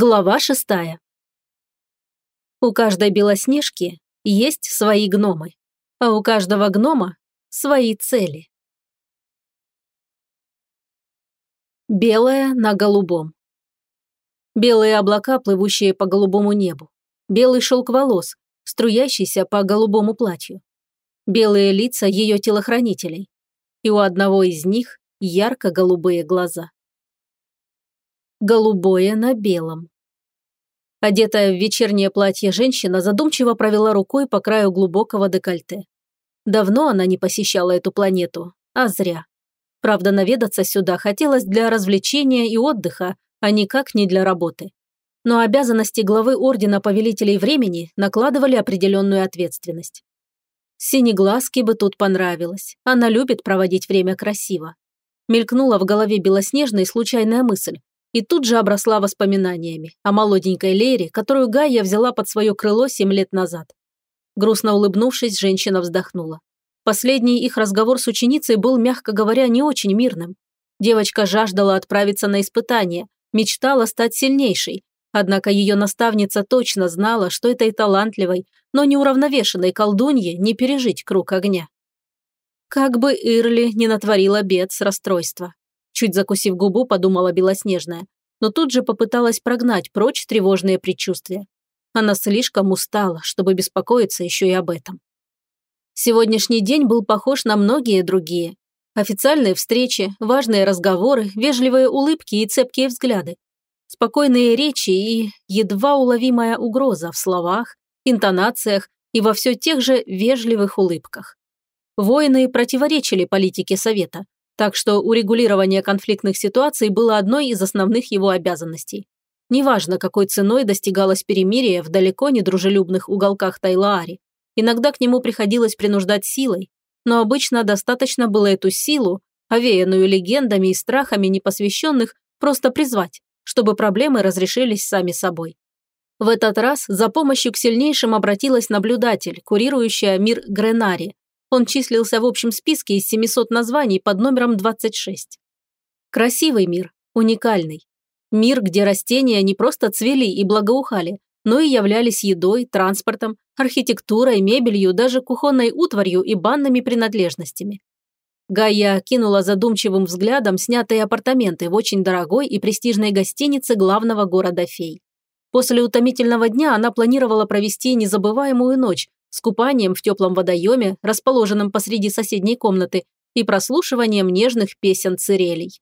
Глава шестая. У каждой белоснежки есть свои гномы, а у каждого гнома свои цели. Белое на голубом. Белые облака, плывущие по голубому небу. Белый шелк волос, струящийся по голубому платью. Белые лица ее телохранителей. И у одного из них ярко-голубые глаза голубое на белом. Одетая в вечернее платье женщина задумчиво провела рукой по краю глубокого декольте. Давно она не посещала эту планету, а зря. Правда, наведаться сюда хотелось для развлечения и отдыха, а никак не для работы. Но обязанности главы Ордена Повелителей Времени накладывали определенную ответственность. Синеглазке бы тут понравилось. Она любит проводить время красиво. Мелькнула в голове белоснежная случайная мысль, и тут же обросла воспоминаниями о молоденькой Лере, которую Гайя взяла под свое крыло семь лет назад. Грустно улыбнувшись, женщина вздохнула. Последний их разговор с ученицей был, мягко говоря, не очень мирным. Девочка жаждала отправиться на испытание, мечтала стать сильнейшей, однако ее наставница точно знала, что этой талантливой, но неуравновешенной колдунье не пережить круг огня. Как бы Ирли не натворила бед с расстройства. Чуть закусив губу, подумала Белоснежная, но тут же попыталась прогнать прочь тревожные предчувствия. Она слишком устала, чтобы беспокоиться еще и об этом. Сегодняшний день был похож на многие другие. Официальные встречи, важные разговоры, вежливые улыбки и цепкие взгляды. Спокойные речи и едва уловимая угроза в словах, интонациях и во все тех же вежливых улыбках. Воины противоречили политике Совета, так что урегулирование конфликтных ситуаций было одной из основных его обязанностей. Неважно, какой ценой достигалось перемирие в далеко не дружелюбных уголках Тайлаари. Иногда к нему приходилось принуждать силой, но обычно достаточно было эту силу, овеянную легендами и страхами непосвященных, просто призвать, чтобы проблемы разрешились сами собой. В этот раз за помощью к сильнейшим обратилась наблюдатель, курирующая мир Гренари, он числился в общем списке из 700 названий под номером 26. Красивый мир, уникальный. Мир, где растения не просто цвели и благоухали, но и являлись едой, транспортом, архитектурой, мебелью, даже кухонной утварью и банными принадлежностями. Гая кинула задумчивым взглядом снятые апартаменты в очень дорогой и престижной гостинице главного города Фей. После утомительного дня она планировала провести незабываемую ночь, с купанием в теплом водоеме, расположенном посреди соседней комнаты, и прослушиванием нежных песен цирелей.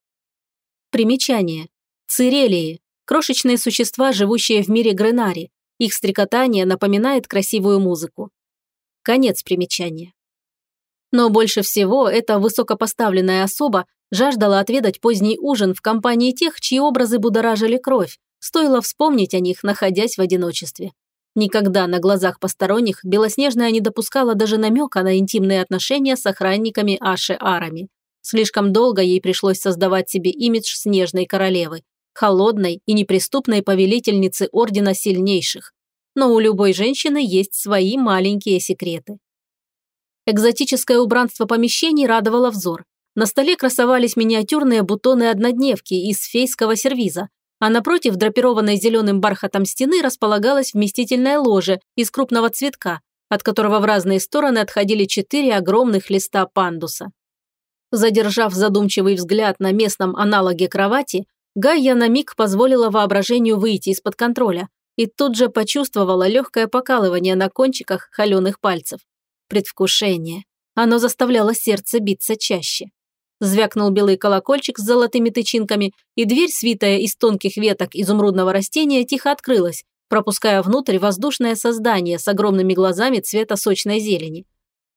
Примечание. Цирелии – крошечные существа, живущие в мире Гренари. Их стрекотание напоминает красивую музыку. Конец примечания. Но больше всего эта высокопоставленная особа жаждала отведать поздний ужин в компании тех, чьи образы будоражили кровь, стоило вспомнить о них, находясь в одиночестве. Никогда на глазах посторонних Белоснежная не допускала даже намека на интимные отношения с охранниками Аши Арами. Слишком долго ей пришлось создавать себе имидж снежной королевы, холодной и неприступной повелительницы Ордена Сильнейших. Но у любой женщины есть свои маленькие секреты. Экзотическое убранство помещений радовало взор. На столе красовались миниатюрные бутоны-однодневки из фейского сервиза, а напротив драпированной зеленым бархатом стены располагалась вместительная ложе из крупного цветка, от которого в разные стороны отходили четыре огромных листа пандуса. Задержав задумчивый взгляд на местном аналоге кровати, Гайя на миг позволила воображению выйти из-под контроля и тут же почувствовала легкое покалывание на кончиках холеных пальцев. Предвкушение. Оно заставляло сердце биться чаще. Звякнул белый колокольчик с золотыми тычинками, и дверь, свитая из тонких веток изумрудного растения, тихо открылась, пропуская внутрь воздушное создание с огромными глазами цвета сочной зелени.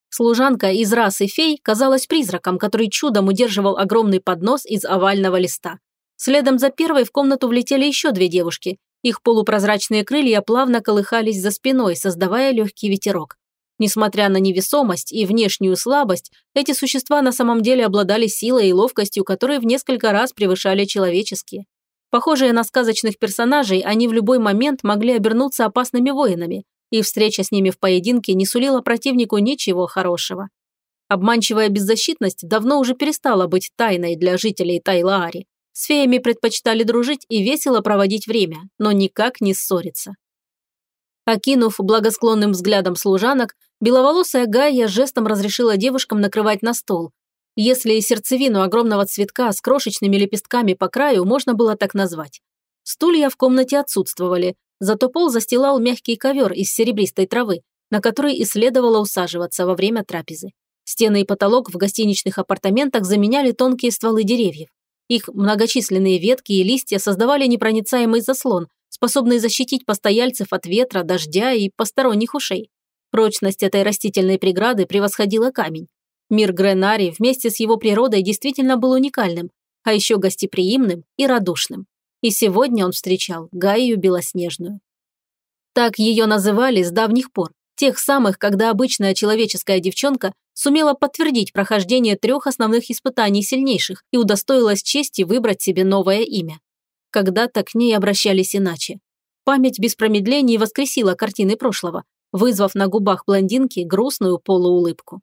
Служанка из расы фей казалась призраком, который чудом удерживал огромный поднос из овального листа. Следом за первой в комнату влетели еще две девушки. Их полупрозрачные крылья плавно колыхались за спиной, создавая легкий ветерок. Несмотря на невесомость и внешнюю слабость, эти существа на самом деле обладали силой и ловкостью, которые в несколько раз превышали человеческие. Похожие на сказочных персонажей, они в любой момент могли обернуться опасными воинами, и встреча с ними в поединке не сулила противнику ничего хорошего. Обманчивая беззащитность давно уже перестала быть тайной для жителей Тайлаари. С феями предпочитали дружить и весело проводить время, но никак не ссориться. Окинув благосклонным взглядом служанок, беловолосая Гайя жестом разрешила девушкам накрывать на стол. Если и сердцевину огромного цветка с крошечными лепестками по краю можно было так назвать. Стулья в комнате отсутствовали, зато пол застилал мягкий ковер из серебристой травы, на который и следовало усаживаться во время трапезы. Стены и потолок в гостиничных апартаментах заменяли тонкие стволы деревьев. Их многочисленные ветки и листья создавали непроницаемый заслон, способный защитить постояльцев от ветра, дождя и посторонних ушей. Прочность этой растительной преграды превосходила камень. Мир Гренари вместе с его природой действительно был уникальным, а еще гостеприимным и радушным. И сегодня он встречал Гаю Белоснежную. Так ее называли с давних пор, тех самых, когда обычная человеческая девчонка сумела подтвердить прохождение трех основных испытаний сильнейших и удостоилась чести выбрать себе новое имя. Когда-то к ней обращались иначе. Память без промедлений воскресила картины прошлого, вызвав на губах блондинки грустную полуулыбку.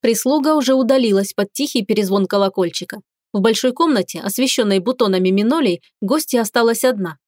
Прислуга уже удалилась под тихий перезвон колокольчика. В большой комнате, освещенной бутонами минолей, гостья осталась одна,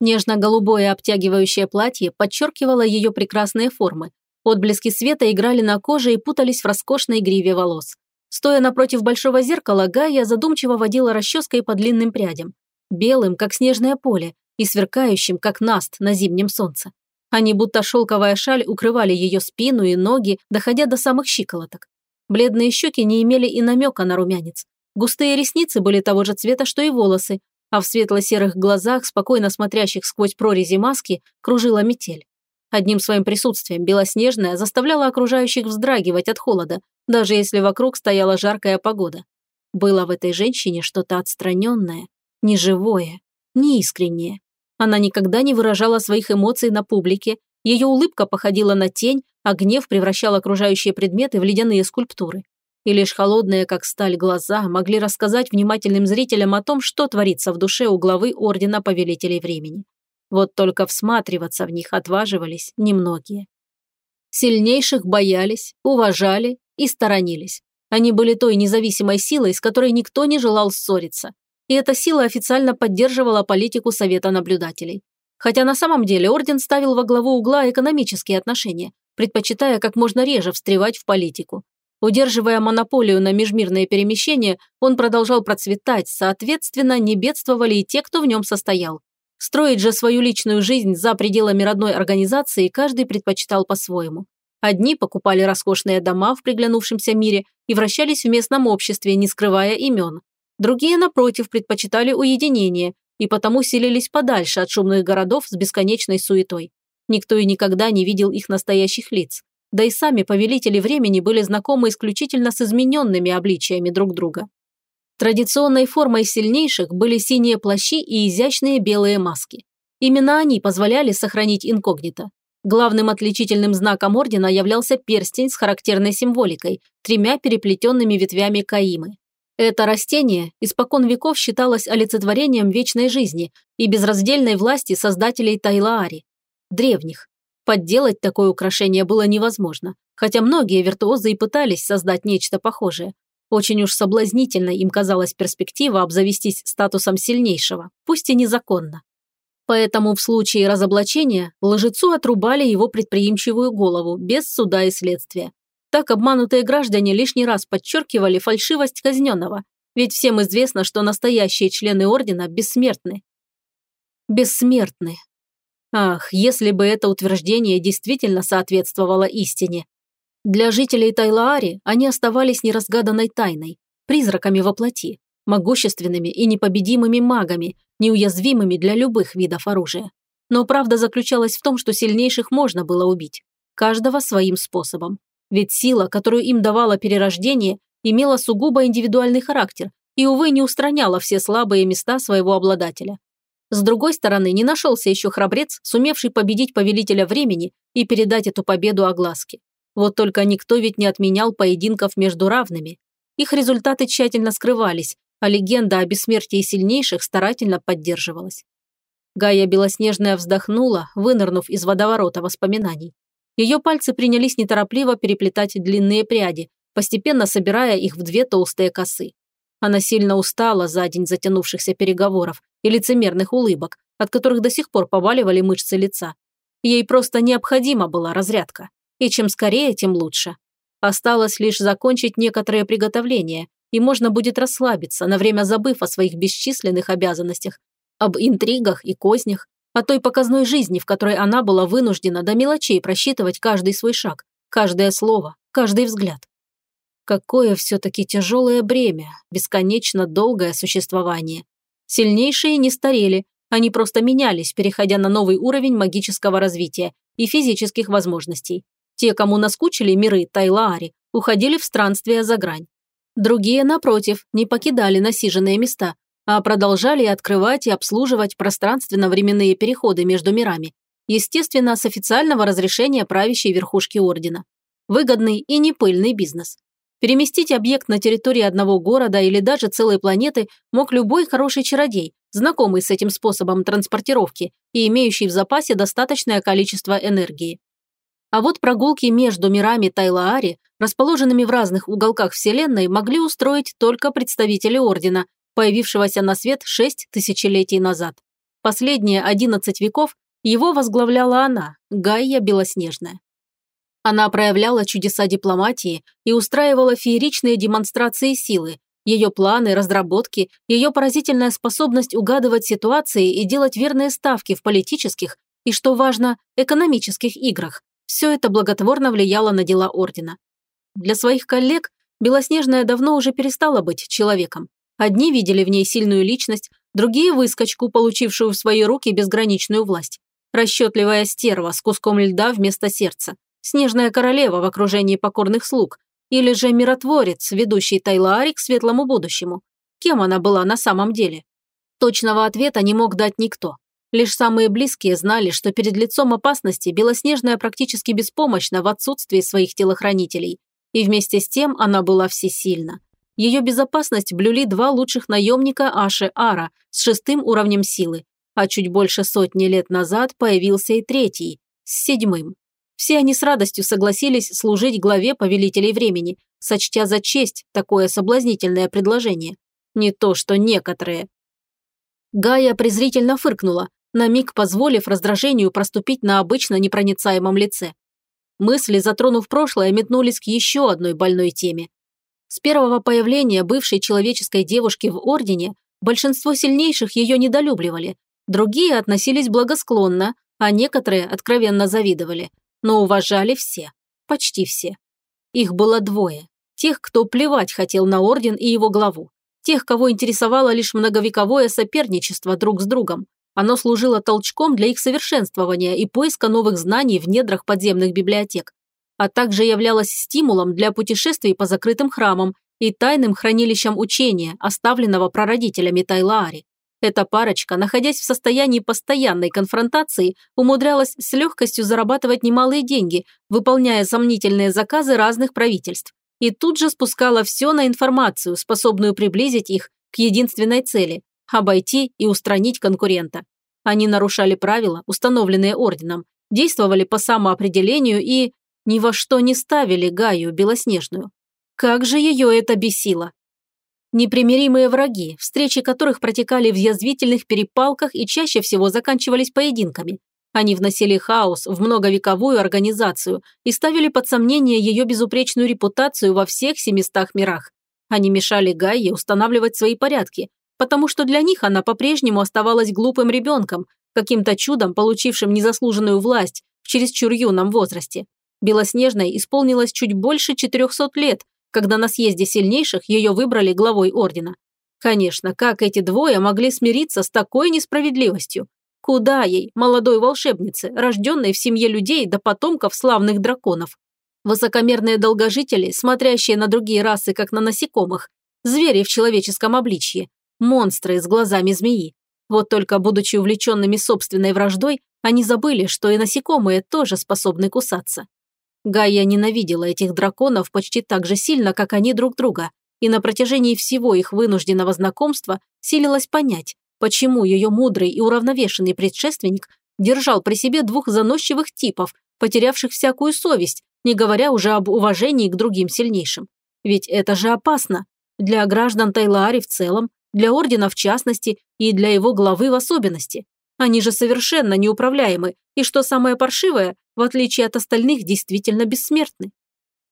Нежно-голубое обтягивающее платье подчеркивало ее прекрасные формы. Отблески света играли на коже и путались в роскошной гриве волос. Стоя напротив большого зеркала, Гая задумчиво водила расческой по длинным прядям. Белым, как снежное поле, и сверкающим, как наст на зимнем солнце. Они, будто шелковая шаль, укрывали ее спину и ноги, доходя до самых щиколоток. Бледные щеки не имели и намека на румянец. Густые ресницы были того же цвета, что и волосы, а в светло-серых глазах, спокойно смотрящих сквозь прорези маски, кружила метель. Одним своим присутствием Белоснежная заставляла окружающих вздрагивать от холода, даже если вокруг стояла жаркая погода. Было в этой женщине что-то отстраненное, неживое, неискреннее. Она никогда не выражала своих эмоций на публике, ее улыбка походила на тень, а гнев превращал окружающие предметы в ледяные скульптуры и лишь холодные, как сталь, глаза могли рассказать внимательным зрителям о том, что творится в душе у главы Ордена Повелителей Времени. Вот только всматриваться в них отваживались немногие. Сильнейших боялись, уважали и сторонились. Они были той независимой силой, с которой никто не желал ссориться. И эта сила официально поддерживала политику Совета наблюдателей. Хотя на самом деле Орден ставил во главу угла экономические отношения, предпочитая как можно реже встревать в политику. Удерживая монополию на межмирные перемещения, он продолжал процветать, соответственно, не бедствовали и те, кто в нем состоял. Строить же свою личную жизнь за пределами родной организации каждый предпочитал по-своему. Одни покупали роскошные дома в приглянувшемся мире и вращались в местном обществе, не скрывая имен. Другие, напротив, предпочитали уединение и потому селились подальше от шумных городов с бесконечной суетой. Никто и никогда не видел их настоящих лиц да и сами повелители времени были знакомы исключительно с измененными обличиями друг друга. Традиционной формой сильнейших были синие плащи и изящные белые маски. Именно они позволяли сохранить инкогнито. Главным отличительным знаком ордена являлся перстень с характерной символикой, тремя переплетенными ветвями каимы. Это растение испокон веков считалось олицетворением вечной жизни и безраздельной власти создателей Тайлаари, древних, Подделать такое украшение было невозможно, хотя многие виртуозы и пытались создать нечто похожее. Очень уж соблазнительно им казалась перспектива обзавестись статусом сильнейшего, пусть и незаконно. Поэтому в случае разоблачения лжецу отрубали его предприимчивую голову без суда и следствия. Так обманутые граждане лишний раз подчеркивали фальшивость казненного, ведь всем известно, что настоящие члены ордена бессмертны. Бессмертны, Ах, если бы это утверждение действительно соответствовало истине. Для жителей Тайлаари они оставались неразгаданной тайной, призраками во плоти, могущественными и непобедимыми магами, неуязвимыми для любых видов оружия. Но правда заключалась в том, что сильнейших можно было убить. Каждого своим способом. Ведь сила, которую им давало перерождение, имела сугубо индивидуальный характер и, увы, не устраняла все слабые места своего обладателя. С другой стороны, не нашелся еще храбрец, сумевший победить повелителя времени и передать эту победу огласке. Вот только никто ведь не отменял поединков между равными. Их результаты тщательно скрывались, а легенда о бессмертии сильнейших старательно поддерживалась. Гая Белоснежная вздохнула, вынырнув из водоворота воспоминаний. Ее пальцы принялись неторопливо переплетать длинные пряди, постепенно собирая их в две толстые косы. Она сильно устала за день затянувшихся переговоров и лицемерных улыбок, от которых до сих пор поваливали мышцы лица. Ей просто необходима была разрядка. И чем скорее, тем лучше. Осталось лишь закончить некоторые приготовления, и можно будет расслабиться, на время забыв о своих бесчисленных обязанностях, об интригах и кознях, о той показной жизни, в которой она была вынуждена до мелочей просчитывать каждый свой шаг, каждое слово, каждый взгляд. Какое все-таки тяжелое бремя, бесконечно долгое существование. Сильнейшие не старели, они просто менялись, переходя на новый уровень магического развития и физических возможностей. Те, кому наскучили миры Тайлаари, уходили в странствия за грань. Другие, напротив, не покидали насиженные места, а продолжали открывать и обслуживать пространственно-временные переходы между мирами, естественно, с официального разрешения правящей верхушки Ордена. Выгодный и непыльный бизнес. Переместить объект на территории одного города или даже целой планеты мог любой хороший чародей, знакомый с этим способом транспортировки и имеющий в запасе достаточное количество энергии. А вот прогулки между мирами Тайлаари, расположенными в разных уголках Вселенной, могли устроить только представители Ордена, появившегося на свет шесть тысячелетий назад. Последние одиннадцать веков его возглавляла она, Гайя Белоснежная. Она проявляла чудеса дипломатии и устраивала фееричные демонстрации силы. Ее планы, разработки, ее поразительная способность угадывать ситуации и делать верные ставки в политических и, что важно, экономических играх – все это благотворно влияло на дела Ордена. Для своих коллег Белоснежная давно уже перестала быть человеком. Одни видели в ней сильную личность, другие – выскочку, получившую в свои руки безграничную власть. Расчетливая стерва с куском льда вместо сердца. Снежная королева в окружении покорных слуг. Или же миротворец, ведущий Тайлаари к светлому будущему. Кем она была на самом деле? Точного ответа не мог дать никто. Лишь самые близкие знали, что перед лицом опасности Белоснежная практически беспомощна в отсутствии своих телохранителей. И вместе с тем она была всесильна. Ее безопасность блюли два лучших наемника Аши Ара с шестым уровнем силы, а чуть больше сотни лет назад появился и третий, с седьмым. Все они с радостью согласились служить главе повелителей времени, сочтя за честь такое соблазнительное предложение. Не то, что некоторые. Гая презрительно фыркнула, на миг позволив раздражению проступить на обычно непроницаемом лице. Мысли, затронув прошлое, метнулись к еще одной больной теме с первого появления бывшей человеческой девушки в Ордене большинство сильнейших ее недолюбливали, другие относились благосклонно, а некоторые откровенно завидовали, но уважали все, почти все. Их было двое. Тех, кто плевать хотел на Орден и его главу. Тех, кого интересовало лишь многовековое соперничество друг с другом. Оно служило толчком для их совершенствования и поиска новых знаний в недрах подземных библиотек а также являлась стимулом для путешествий по закрытым храмам и тайным хранилищам учения, оставленного прародителями Тайлаари. Эта парочка, находясь в состоянии постоянной конфронтации, умудрялась с легкостью зарабатывать немалые деньги, выполняя сомнительные заказы разных правительств. И тут же спускала все на информацию, способную приблизить их к единственной цели – обойти и устранить конкурента. Они нарушали правила, установленные орденом, действовали по самоопределению и ни во что не ставили Гаю Белоснежную. Как же ее это бесило! Непримиримые враги, встречи которых протекали в язвительных перепалках и чаще всего заканчивались поединками. Они вносили хаос в многовековую организацию и ставили под сомнение ее безупречную репутацию во всех семистах мирах. Они мешали Гайе устанавливать свои порядки, потому что для них она по-прежнему оставалась глупым ребенком, каким-то чудом получившим незаслуженную власть в чересчур юном возрасте. Белоснежной исполнилось чуть больше 400 лет, когда на съезде сильнейших ее выбрали главой ордена. Конечно, как эти двое могли смириться с такой несправедливостью? Куда ей, молодой волшебнице, рожденной в семье людей до потомков славных драконов? Высокомерные долгожители, смотрящие на другие расы, как на насекомых, звери в человеческом обличье, монстры с глазами змеи. Вот только будучи увлеченными собственной враждой, они забыли, что и насекомые тоже способны кусаться. Гайя ненавидела этих драконов почти так же сильно, как они друг друга, и на протяжении всего их вынужденного знакомства силилась понять, почему ее мудрый и уравновешенный предшественник держал при себе двух заносчивых типов, потерявших всякую совесть, не говоря уже об уважении к другим сильнейшим. Ведь это же опасно. для граждан Тайлаари в целом, для Ордена в частности и для его главы в особенности. Они же совершенно неуправляемы, и что самое паршивое, в отличие от остальных, действительно бессмертны.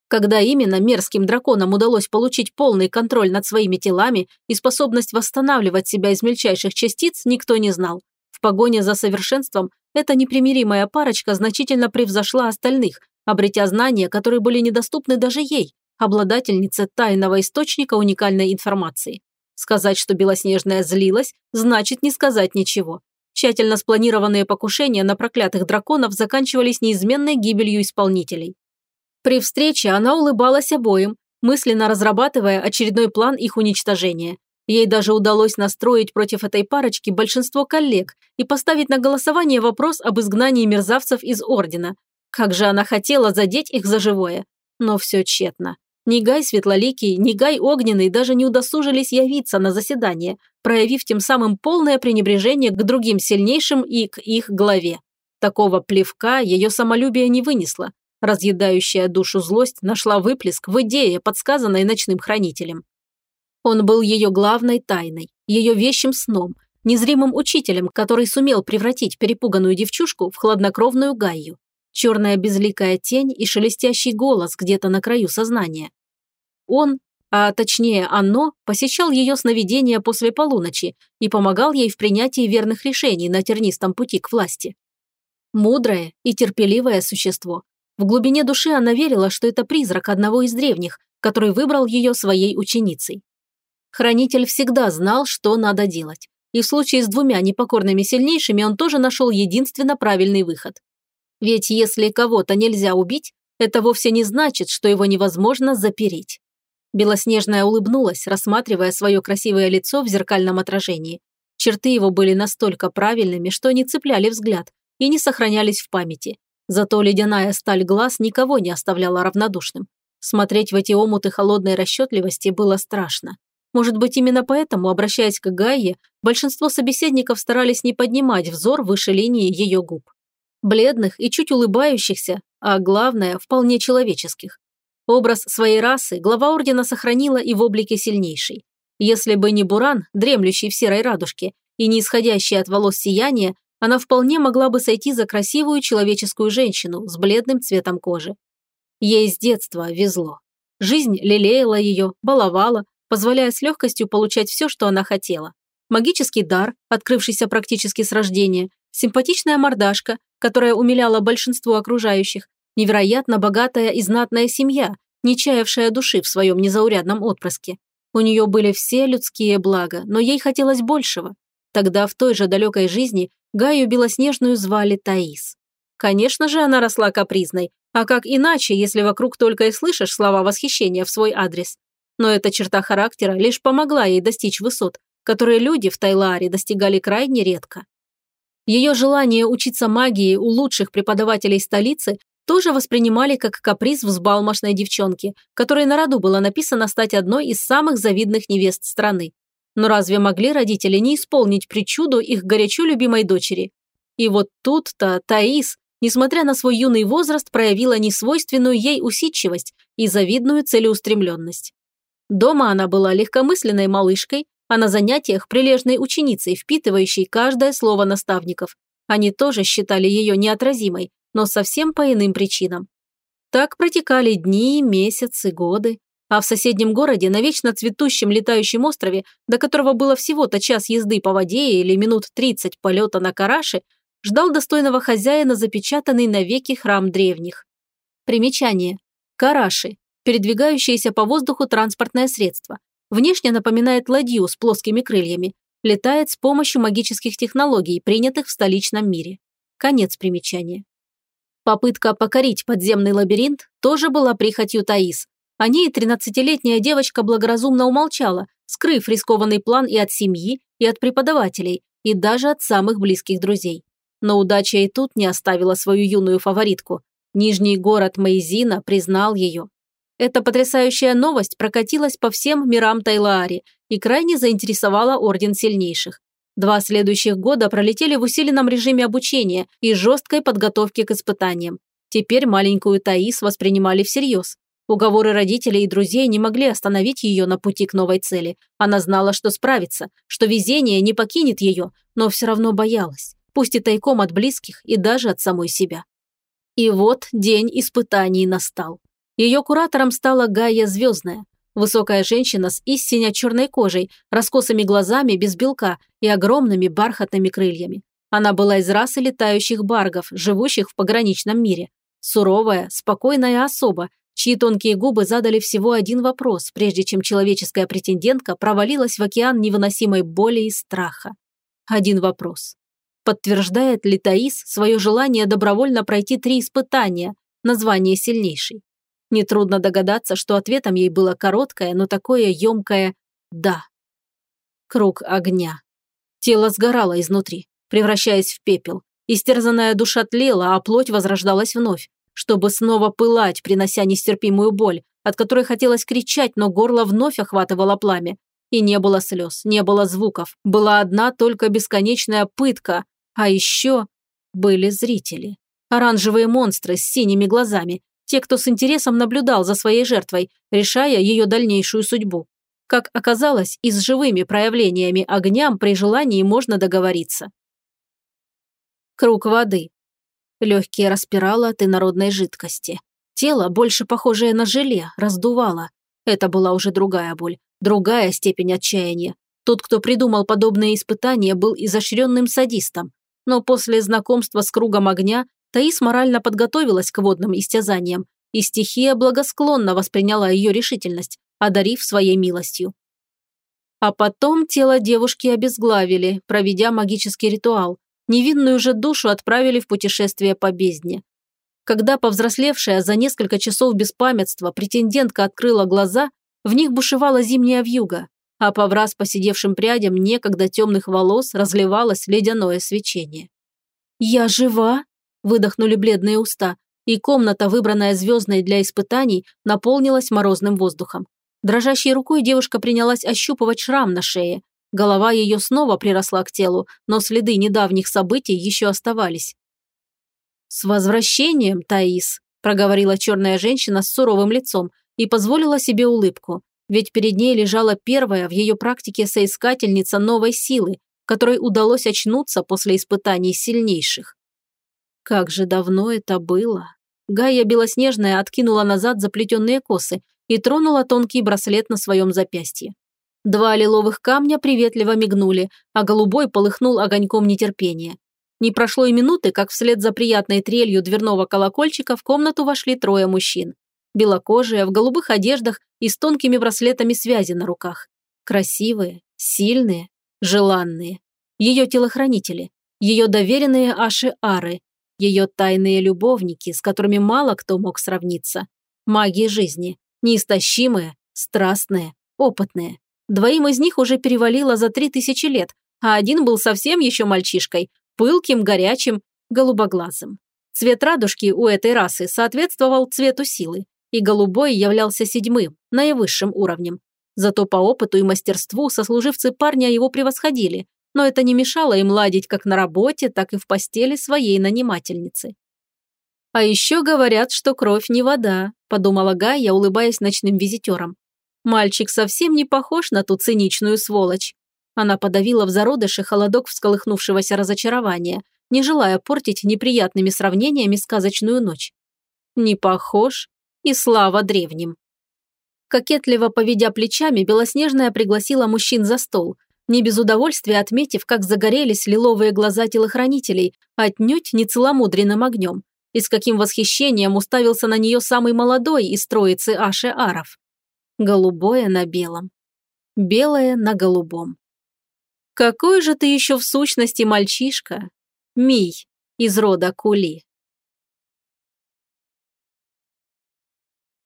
Когда именно мерзким драконам удалось получить полный контроль над своими телами и способность восстанавливать себя из мельчайших частиц, никто не знал. В погоне за совершенством эта непримиримая парочка значительно превзошла остальных, обретя знания, которые были недоступны даже ей, обладательнице тайного источника уникальной информации. Сказать, что Белоснежная злилась, значит не сказать ничего. Тщательно спланированные покушения на проклятых драконов заканчивались неизменной гибелью исполнителей. При встрече она улыбалась обоим, мысленно разрабатывая очередной план их уничтожения. Ей даже удалось настроить против этой парочки большинство коллег и поставить на голосование вопрос об изгнании мерзавцев из Ордена. Как же она хотела задеть их за живое. Но все тщетно. Ни Гай Светлоликий, ни Гай Огненный даже не удосужились явиться на заседание, проявив тем самым полное пренебрежение к другим сильнейшим и к их главе. Такого плевка ее самолюбие не вынесло. Разъедающая душу злость нашла выплеск в идее, подсказанной ночным хранителем. Он был ее главной тайной, ее вещим сном, незримым учителем, который сумел превратить перепуганную девчушку в хладнокровную Гайю черная безликая тень и шелестящий голос где-то на краю сознания. Он, а точнее оно, посещал ее сновидения после полуночи и помогал ей в принятии верных решений на тернистом пути к власти. Мудрое и терпеливое существо. В глубине души она верила, что это призрак одного из древних, который выбрал ее своей ученицей. Хранитель всегда знал, что надо делать. И в случае с двумя непокорными сильнейшими он тоже нашел единственно правильный выход. Ведь если кого-то нельзя убить, это вовсе не значит, что его невозможно запереть. Белоснежная улыбнулась, рассматривая свое красивое лицо в зеркальном отражении. Черты его были настолько правильными, что не цепляли взгляд и не сохранялись в памяти. Зато ледяная сталь глаз никого не оставляла равнодушным. Смотреть в эти омуты холодной расчетливости было страшно. Может быть, именно поэтому, обращаясь к Гайе, большинство собеседников старались не поднимать взор выше линии ее губ бледных и чуть улыбающихся, а главное, вполне человеческих. Образ своей расы глава ордена сохранила и в облике сильнейшей. Если бы не Буран, дремлющий в серой радужке, и не исходящее от волос сияние, она вполне могла бы сойти за красивую человеческую женщину с бледным цветом кожи. Ей с детства везло. Жизнь лелеяла ее, баловала, позволяя с легкостью получать все, что она хотела. Магический дар, открывшийся практически с рождения, симпатичная мордашка, которая умиляла большинство окружающих, невероятно богатая и знатная семья, не чаявшая души в своем незаурядном отпрыске. У нее были все людские блага, но ей хотелось большего. Тогда в той же далекой жизни Гаю Белоснежную звали Таис. Конечно же, она росла капризной, а как иначе, если вокруг только и слышишь слова восхищения в свой адрес? Но эта черта характера лишь помогла ей достичь высот, которые люди в Тайларе достигали крайне редко. Ее желание учиться магии у лучших преподавателей столицы тоже воспринимали как каприз взбалмошной девчонки, которой на роду было написано стать одной из самых завидных невест страны. Но разве могли родители не исполнить причуду их горячо любимой дочери? И вот тут-то Таис, несмотря на свой юный возраст, проявила несвойственную ей усидчивость и завидную целеустремленность. Дома она была легкомысленной малышкой, а на занятиях прилежной ученицей, впитывающей каждое слово наставников. Они тоже считали ее неотразимой, но совсем по иным причинам. Так протекали дни, месяцы, годы. А в соседнем городе, на вечно цветущем летающем острове, до которого было всего-то час езды по воде или минут 30 полета на караше, ждал достойного хозяина запечатанный навеки храм древних. Примечание. Караши. Передвигающееся по воздуху транспортное средство. Внешне напоминает ладью с плоскими крыльями. Летает с помощью магических технологий, принятых в столичном мире. Конец примечания. Попытка покорить подземный лабиринт тоже была прихотью Таис. О ней 13-летняя девочка благоразумно умолчала, скрыв рискованный план и от семьи, и от преподавателей, и даже от самых близких друзей. Но удача и тут не оставила свою юную фаворитку. Нижний город Мейзина признал ее, эта потрясающая новость прокатилась по всем мирам Тайлаари и крайне заинтересовала Орден Сильнейших. Два следующих года пролетели в усиленном режиме обучения и жесткой подготовки к испытаниям. Теперь маленькую Таис воспринимали всерьез. Уговоры родителей и друзей не могли остановить ее на пути к новой цели. Она знала, что справится, что везение не покинет ее, но все равно боялась, пусть и тайком от близких и даже от самой себя. И вот день испытаний настал. Ее куратором стала Гая Звездная, высокая женщина с истинно черной кожей, раскосыми глазами без белка и огромными бархатными крыльями. Она была из расы летающих баргов, живущих в пограничном мире. Суровая, спокойная особа, чьи тонкие губы задали всего один вопрос, прежде чем человеческая претендентка провалилась в океан невыносимой боли и страха. Один вопрос. Подтверждает ли Таис свое желание добровольно пройти три испытания, название сильнейшей? Нетрудно догадаться, что ответом ей было короткое, но такое емкое «да». Круг огня. Тело сгорало изнутри, превращаясь в пепел. Истерзанная душа тлела, а плоть возрождалась вновь чтобы снова пылать, принося нестерпимую боль, от которой хотелось кричать, но горло вновь охватывало пламя. И не было слез, не было звуков, была одна только бесконечная пытка, а еще были зрители. Оранжевые монстры с синими глазами, те, кто с интересом наблюдал за своей жертвой, решая ее дальнейшую судьбу. Как оказалось, и с живыми проявлениями огням при желании можно договориться. Круг воды. Легкие распирало от инородной жидкости. Тело, больше похожее на желе, раздувало. Это была уже другая боль, другая степень отчаяния. Тот, кто придумал подобные испытания, был изощренным садистом. Но после знакомства с кругом огня Таис морально подготовилась к водным истязаниям, и стихия благосклонно восприняла ее решительность, одарив своей милостью. А потом тело девушки обезглавили, проведя магический ритуал, невинную же душу отправили в путешествие по бездне. Когда повзрослевшая за несколько часов беспамятства претендентка открыла глаза, в них бушевала зимняя вьюга, а по враз посидевшим прядям некогда темных волос разливалось ледяное свечение. «Я жива?» – выдохнули бледные уста, и комната, выбранная звездной для испытаний, наполнилась морозным воздухом. Дрожащей рукой девушка принялась ощупывать шрам на шее, Голова ее снова приросла к телу, но следы недавних событий еще оставались. «С возвращением, Таис!» – проговорила черная женщина с суровым лицом и позволила себе улыбку, ведь перед ней лежала первая в ее практике соискательница новой силы, которой удалось очнуться после испытаний сильнейших. Как же давно это было! Гая Белоснежная откинула назад заплетенные косы и тронула тонкий браслет на своем запястье. Два лиловых камня приветливо мигнули, а голубой полыхнул огоньком нетерпения. Не прошло и минуты, как вслед за приятной трелью дверного колокольчика в комнату вошли трое мужчин. Белокожие, в голубых одеждах и с тонкими браслетами связи на руках. Красивые, сильные, желанные. Ее телохранители, ее доверенные Аши-Ары, ее тайные любовники, с которыми мало кто мог сравниться. Маги жизни, неистощимые, страстные, опытные. Двоим из них уже перевалило за три тысячи лет, а один был совсем еще мальчишкой, пылким, горячим, голубоглазым. Цвет радужки у этой расы соответствовал цвету силы, и голубой являлся седьмым, наивысшим уровнем. Зато по опыту и мастерству сослуживцы парня его превосходили, но это не мешало им ладить как на работе, так и в постели своей нанимательницы. «А еще говорят, что кровь не вода», – подумала Гая, улыбаясь ночным визитерам. Мальчик совсем не похож на ту циничную сволочь. Она подавила в зародыше холодок всколыхнувшегося разочарования, не желая портить неприятными сравнениями сказочную ночь. Не похож и слава древним. Кокетливо поведя плечами, Белоснежная пригласила мужчин за стол, не без удовольствия отметив, как загорелись лиловые глаза телохранителей, отнюдь не целомудренным огнем, и с каким восхищением уставился на нее самый молодой из троицы Аше Аров голубое на белом, белое на голубом. Какой же ты еще в сущности мальчишка, Мий из рода Кули.